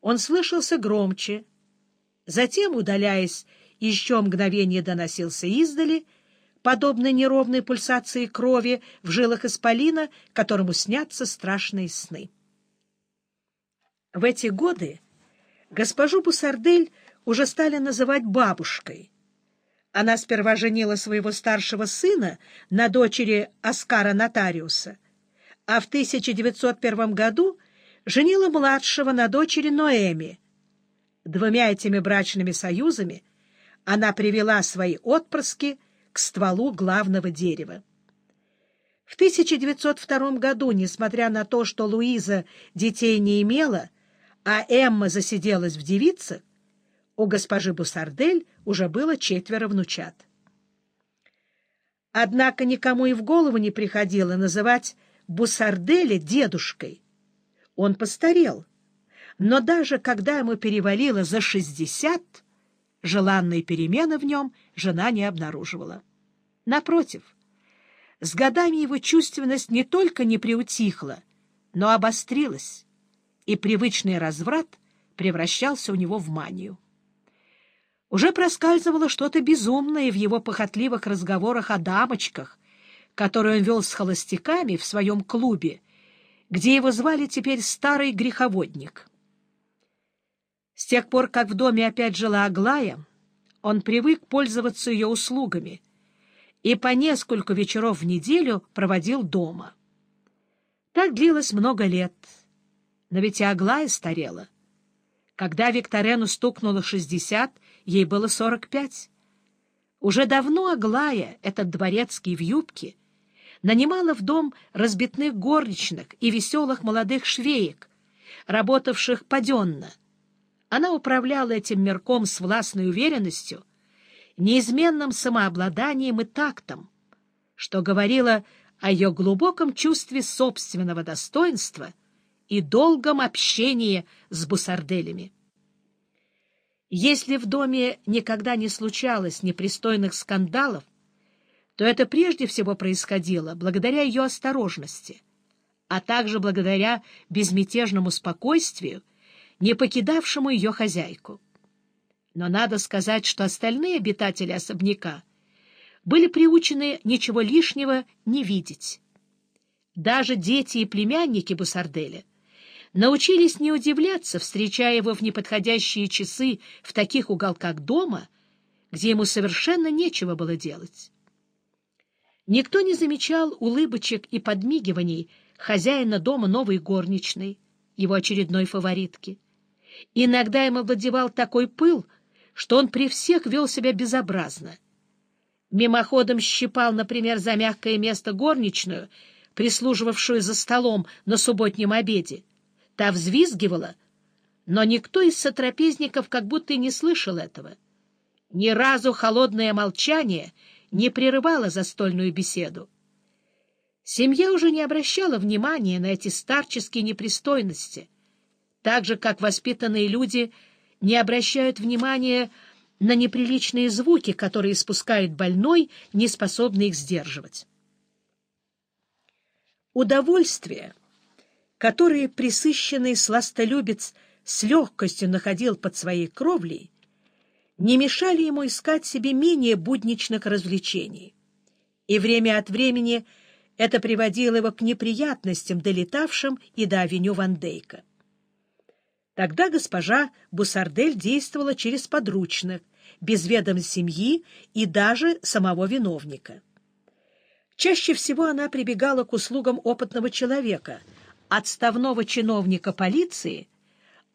он слышался громче. Затем, удаляясь, еще мгновение доносился издали, подобно неровной пульсации крови в жилах исполина, которому снятся страшные сны. В эти годы госпожу Бусардель уже стали называть бабушкой. Она сперва женила своего старшего сына на дочери Оскара Нотариуса, а в 1901 году женила младшего на дочери Ноэми. Двумя этими брачными союзами она привела свои отпрыски к стволу главного дерева. В 1902 году, несмотря на то, что Луиза детей не имела, а Эмма засиделась в девицах, у госпожи Бусардель уже было четверо внучат. Однако никому и в голову не приходило называть Бусарделя дедушкой. Он постарел, но даже когда ему перевалило за шестьдесят, желанной перемены в нем жена не обнаруживала. Напротив, с годами его чувственность не только не приутихла, но обострилась, и привычный разврат превращался у него в манию. Уже проскальзывало что-то безумное в его похотливых разговорах о дамочках, которые он вел с холостяками в своем клубе, где его звали теперь старый греховодник. С тех пор, как в доме опять жила Аглая, он привык пользоваться ее услугами и по несколько вечеров в неделю проводил дома. Так длилось много лет, но ведь и Аглая старела. Когда Викторену стукнуло шестьдесят, ей было сорок пять. Уже давно Аглая, этот дворецкий в юбке, нанимала в дом разбитных горничных и веселых молодых швеек, работавших паденно. Она управляла этим мирком с властной уверенностью, неизменным самообладанием и тактом, что говорило о ее глубоком чувстве собственного достоинства и долгом общении с бусарделями. Если в доме никогда не случалось непристойных скандалов, то это прежде всего происходило благодаря ее осторожности, а также благодаря безмятежному спокойствию, не покидавшему ее хозяйку. Но надо сказать, что остальные обитатели особняка были приучены ничего лишнего не видеть. Даже дети и племянники Бусарделя научились не удивляться, встречая его в неподходящие часы в таких уголках дома, где ему совершенно нечего было делать. Никто не замечал улыбочек и подмигиваний хозяина дома новой горничной, его очередной фаворитки. Иногда им овладевал такой пыл, что он при всех вел себя безобразно. Мимоходом щипал, например, за мягкое место горничную, прислуживавшую за столом на субботнем обеде. Та взвизгивала, но никто из сотрапезников как будто и не слышал этого. Ни разу холодное молчание — не прерывала застольную беседу. Семья уже не обращала внимания на эти старческие непристойности, так же, как воспитанные люди не обращают внимания на неприличные звуки, которые испускает больной, не способный их сдерживать. Удовольствие, которое присыщенный сластолюбец с легкостью находил под своей кровлей, не мешали ему искать себе менее будничных развлечений. И время от времени это приводило его к неприятностям, долетавшим и до авеню Ван Дейка. Тогда госпожа Бусардель действовала через подручных, без ведом семьи и даже самого виновника. Чаще всего она прибегала к услугам опытного человека, отставного чиновника полиции —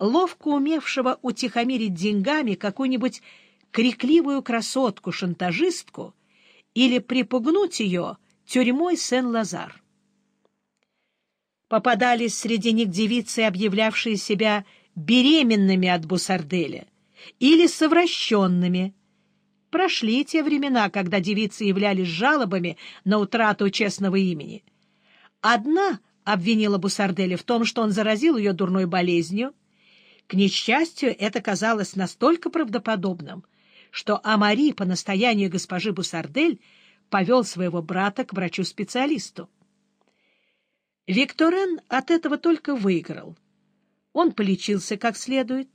ловко умевшего утихомирить деньгами какую-нибудь крикливую красотку-шантажистку или припугнуть ее тюрьмой Сен-Лазар. Попадались среди них девицы, объявлявшие себя беременными от Бусарделя или совращенными. Прошли те времена, когда девицы являлись жалобами на утрату честного имени. Одна обвинила Бусарделя в том, что он заразил ее дурной болезнью, к несчастью, это казалось настолько правдоподобным, что Амари по настоянию госпожи Бусардель повел своего брата к врачу-специалисту. Викторен от этого только выиграл. Он полечился как следует,